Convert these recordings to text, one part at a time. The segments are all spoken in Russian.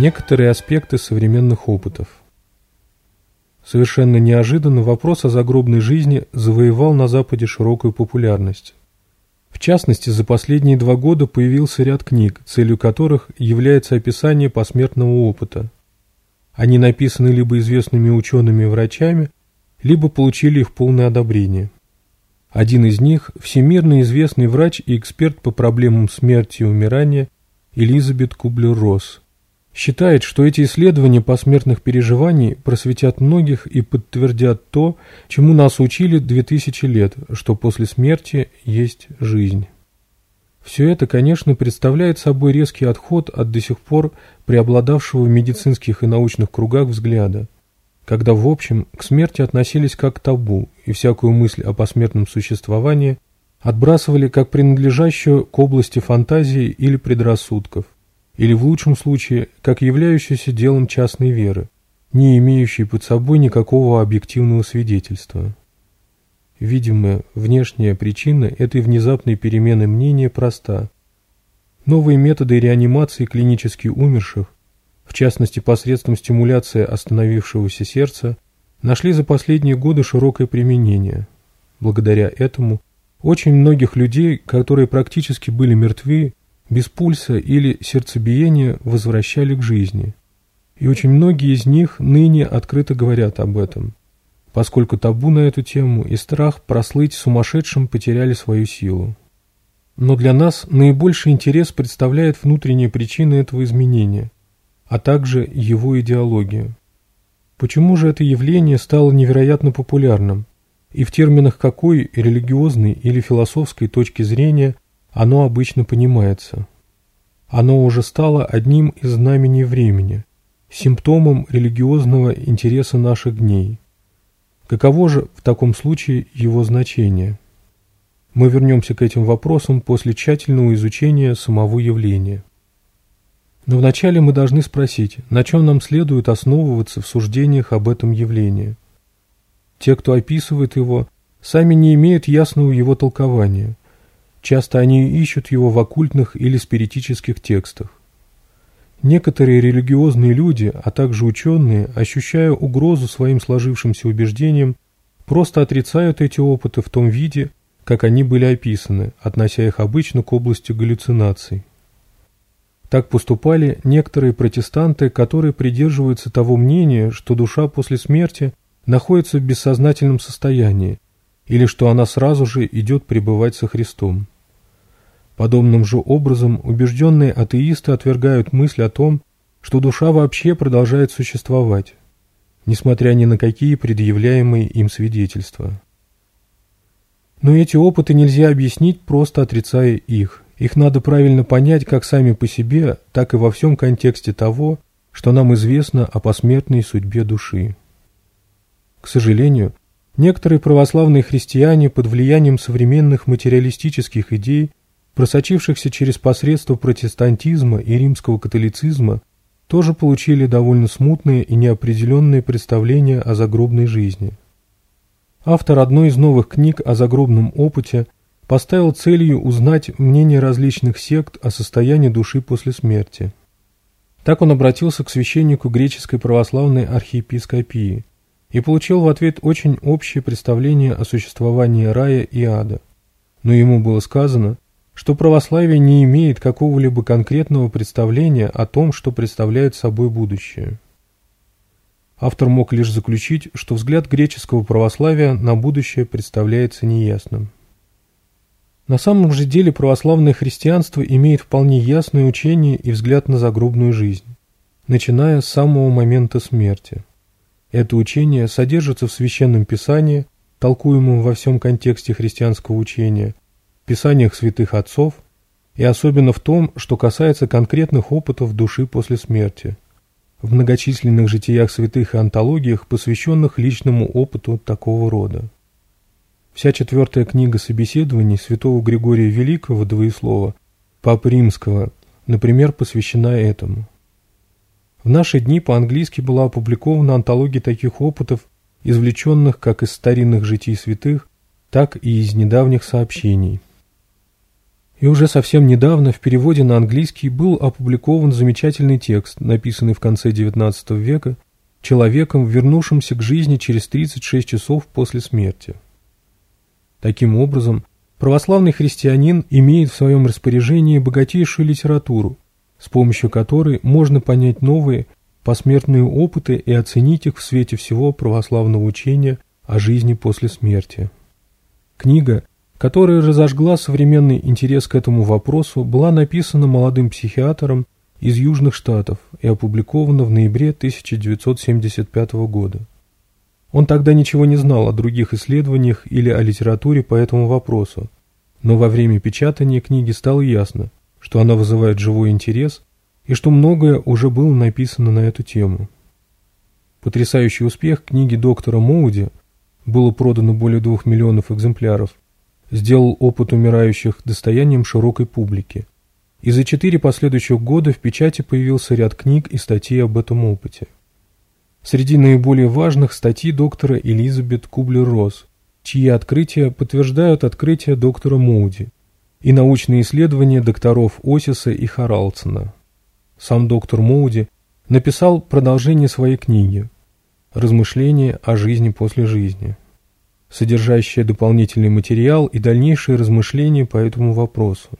Некоторые аспекты современных опытов. Совершенно неожиданно вопрос о загробной жизни завоевал на Западе широкую популярность. В частности, за последние два года появился ряд книг, целью которых является описание посмертного опыта. Они написаны либо известными учеными и врачами, либо получили их полное одобрение. Один из них – всемирно известный врач и эксперт по проблемам смерти и умирания Элизабет Кублер-Росс, Считает, что эти исследования посмертных переживаний просветят многих и подтвердят то, чему нас учили 2000 лет, что после смерти есть жизнь. Все это, конечно, представляет собой резкий отход от до сих пор преобладавшего в медицинских и научных кругах взгляда, когда в общем к смерти относились как к табу и всякую мысль о посмертном существовании отбрасывали как принадлежащую к области фантазии или предрассудков – или в лучшем случае, как являющийся делом частной веры, не имеющий под собой никакого объективного свидетельства. Видимо, внешняя причина этой внезапной перемены мнения проста. Новые методы реанимации клинически умерших, в частности посредством стимуляции остановившегося сердца, нашли за последние годы широкое применение. Благодаря этому очень многих людей, которые практически были мертвы, без пульса или сердцебиения возвращали к жизни. И очень многие из них ныне открыто говорят об этом, поскольку табу на эту тему и страх прослыть сумасшедшим потеряли свою силу. Но для нас наибольший интерес представляет внутренние причины этого изменения, а также его идеологию. Почему же это явление стало невероятно популярным? И в терминах какой религиозной или философской точки зрения – оно обычно понимается. Оно уже стало одним из знамений времени, симптомом религиозного интереса наших дней. Каково же в таком случае его значение? Мы вернемся к этим вопросам после тщательного изучения самого явления. Но вначале мы должны спросить, на чем нам следует основываться в суждениях об этом явлении. Те, кто описывает его, сами не имеют ясного его толкования. Часто они ищут его в оккультных или спиритических текстах. Некоторые религиозные люди, а также ученые, ощущая угрозу своим сложившимся убеждениям, просто отрицают эти опыты в том виде, как они были описаны, относя их обычно к области галлюцинаций. Так поступали некоторые протестанты, которые придерживаются того мнения, что душа после смерти находится в бессознательном состоянии, или что она сразу же идет пребывать со Христом. Подобным же образом убежденные атеисты отвергают мысль о том, что душа вообще продолжает существовать, несмотря ни на какие предъявляемые им свидетельства. Но эти опыты нельзя объяснить, просто отрицая их. Их надо правильно понять как сами по себе, так и во всем контексте того, что нам известно о посмертной судьбе души. К сожалению, некоторые православные христиане под влиянием современных материалистических идей – просочившихся через посредство протестантизма и римского католицизма, тоже получили довольно смутные и неопределенные представления о загробной жизни. Автор одной из новых книг о загробном опыте поставил целью узнать мнение различных сект о состоянии души после смерти. Так он обратился к священнику греческой православной архиепископии и получил в ответ очень общее представление о существовании рая и ада. Но ему было сказано – что православие не имеет какого-либо конкретного представления о том, что представляет собой будущее. Автор мог лишь заключить, что взгляд греческого православия на будущее представляется неясным. На самом же деле православное христианство имеет вполне ясное учение и взгляд на загробную жизнь, начиная с самого момента смерти. Это учение содержится в Священном Писании, толкуемом во всем контексте христианского учения, писаниях святых отцов и особенно в том, что касается конкретных опытов души после смерти, в многочисленных житиях святых и антологиях, посвященных личному опыту такого рода. Вся четвертая книга собеседований святого Григория Великого Двоеслова, Папы Римского, например, посвящена этому. В наши дни по-английски была опубликована антология таких опытов, извлеченных как из старинных житий святых, так и из недавних сообщений – и уже совсем недавно в переводе на английский был опубликован замечательный текст, написанный в конце XIX века человеком, вернувшимся к жизни через 36 часов после смерти. Таким образом, православный христианин имеет в своем распоряжении богатейшую литературу, с помощью которой можно понять новые посмертные опыты и оценить их в свете всего православного учения о жизни после смерти. Книга которая разожгла современный интерес к этому вопросу, была написана молодым психиатром из Южных Штатов и опубликована в ноябре 1975 года. Он тогда ничего не знал о других исследованиях или о литературе по этому вопросу, но во время печатания книги стало ясно, что она вызывает живой интерес и что многое уже было написано на эту тему. Потрясающий успех книги доктора Моуди было продано более двух миллионов экземпляров, сделал опыт умирающих достоянием широкой публики. И за четыре последующих года в печати появился ряд книг и статей об этом опыте. Среди наиболее важных статьи доктора Элизабет Кублер-Росс, чьи открытия подтверждают открытия доктора Моуди и научные исследования докторов Осиса и Харалдсона. Сам доктор Моуди написал продолжение своей книги «Размышления о жизни после жизни» содержащая дополнительный материал и дальнейшие размышления по этому вопросу.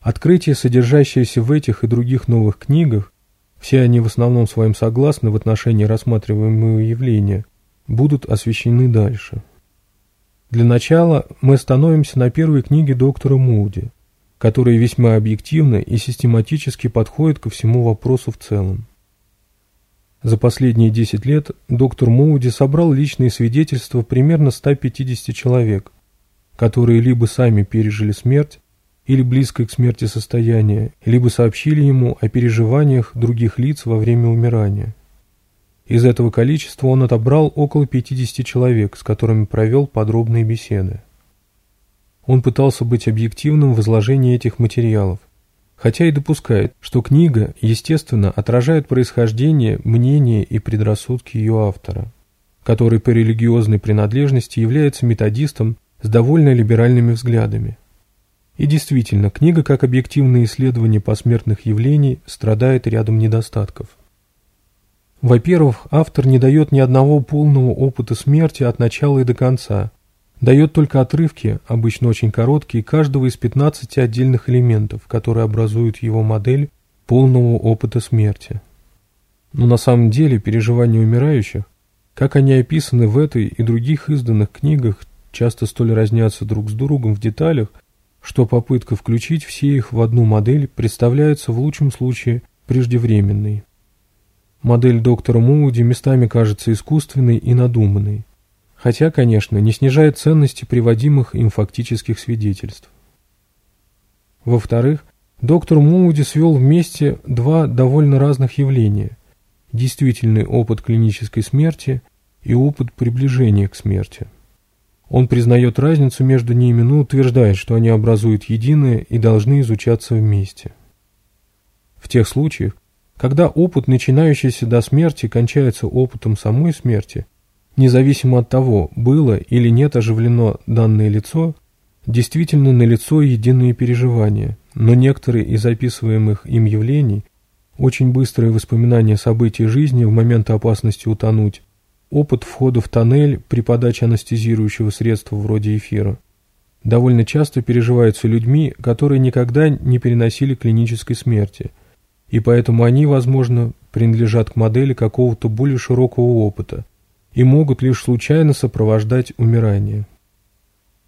Открытия, содержащиеся в этих и других новых книгах, все они в основном своим согласны в отношении рассматриваемого явления, будут освещены дальше. Для начала мы становимся на первой книге доктора Муди, которая весьма объективно и систематически подходит ко всему вопросу в целом. За последние 10 лет доктор Моуди собрал личные свидетельства примерно 150 человек, которые либо сами пережили смерть, или близкое к смерти состояние, либо сообщили ему о переживаниях других лиц во время умирания. Из этого количества он отобрал около 50 человек, с которыми провел подробные беседы. Он пытался быть объективным в изложении этих материалов, хотя и допускает, что книга, естественно, отражает происхождение, мнение и предрассудки ее автора, который по религиозной принадлежности является методистом с довольно либеральными взглядами. И действительно, книга как объективное исследование посмертных явлений страдает рядом недостатков. Во-первых, автор не дает ни одного полного опыта смерти от начала и до конца, дает только отрывки, обычно очень короткие, каждого из 15 отдельных элементов, которые образуют его модель полного опыта смерти. Но на самом деле переживания умирающих, как они описаны в этой и других изданных книгах, часто столь разнятся друг с другом в деталях, что попытка включить все их в одну модель представляется в лучшем случае преждевременной. Модель доктора Моуди местами кажется искусственной и надуманной хотя, конечно, не снижая ценности приводимых им фактических свидетельств. Во-вторых, доктор Моуди свел вместе два довольно разных явления – действительный опыт клинической смерти и опыт приближения к смерти. Он признает разницу между ними, но утверждает, что они образуют единое и должны изучаться вместе. В тех случаях, когда опыт, начинающийся до смерти, кончается опытом самой смерти – независимо от того, было или нет оживлено данное лицо, действительно налицо единые переживания, но некоторые из описываемых им явлений, очень быстрое воспоминание событий жизни в момент опасности утонуть, опыт входа в тоннель при подаче анестезирующего средства вроде эфира, довольно часто переживаются людьми, которые никогда не переносили клинической смерти, и поэтому они, возможно, принадлежат к модели какого-то более широкого опыта – и могут лишь случайно сопровождать умирание.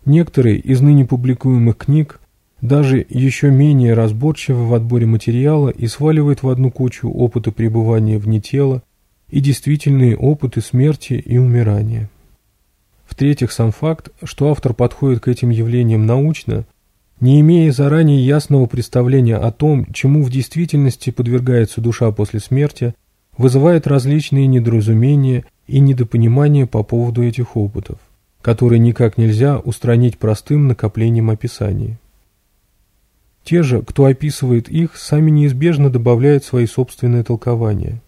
Некоторые из ныне публикуемых книг даже еще менее разборчивы в отборе материала и сваливают в одну кучу опыта пребывания вне тела и действительные опыты смерти и умирания. В-третьих, сам факт, что автор подходит к этим явлениям научно, не имея заранее ясного представления о том, чему в действительности подвергается душа после смерти, вызывает различные недоразумения – и недопонимание по поводу этих опытов, которые никак нельзя устранить простым накоплением описаний. Те же, кто описывает их, сами неизбежно добавляют свои собственные толкования.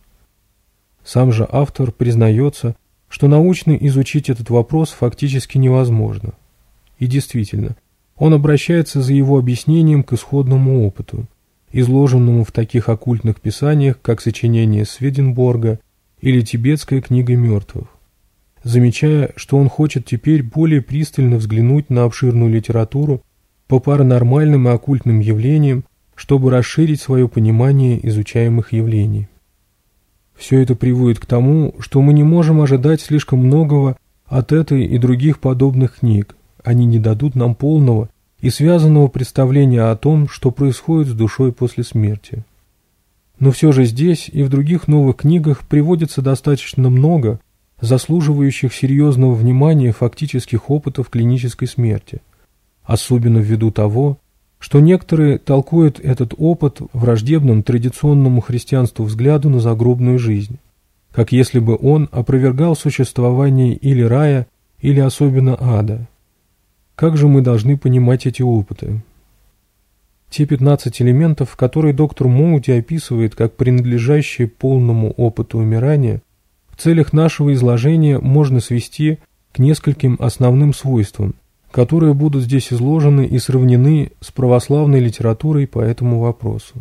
Сам же автор признается, что научно изучить этот вопрос фактически невозможно. И действительно, он обращается за его объяснением к исходному опыту, изложенному в таких оккультных писаниях, как сочинение Сведенборга – или «Тибетская книга мертвых», замечая, что он хочет теперь более пристально взглянуть на обширную литературу по паранормальным и оккультным явлениям, чтобы расширить свое понимание изучаемых явлений. Все это приводит к тому, что мы не можем ожидать слишком многого от этой и других подобных книг, они не дадут нам полного и связанного представления о том, что происходит с душой после смерти. Но все же здесь и в других новых книгах приводится достаточно много заслуживающих серьезного внимания фактических опытов клинической смерти, особенно ввиду того, что некоторые толкуют этот опыт враждебным традиционному христианству взгляду на загробную жизнь, как если бы он опровергал существование или рая, или особенно ада. Как же мы должны понимать эти опыты? Те 15 элементов, которые доктор Моути описывает как принадлежащие полному опыту умирания, в целях нашего изложения можно свести к нескольким основным свойствам, которые будут здесь изложены и сравнены с православной литературой по этому вопросу.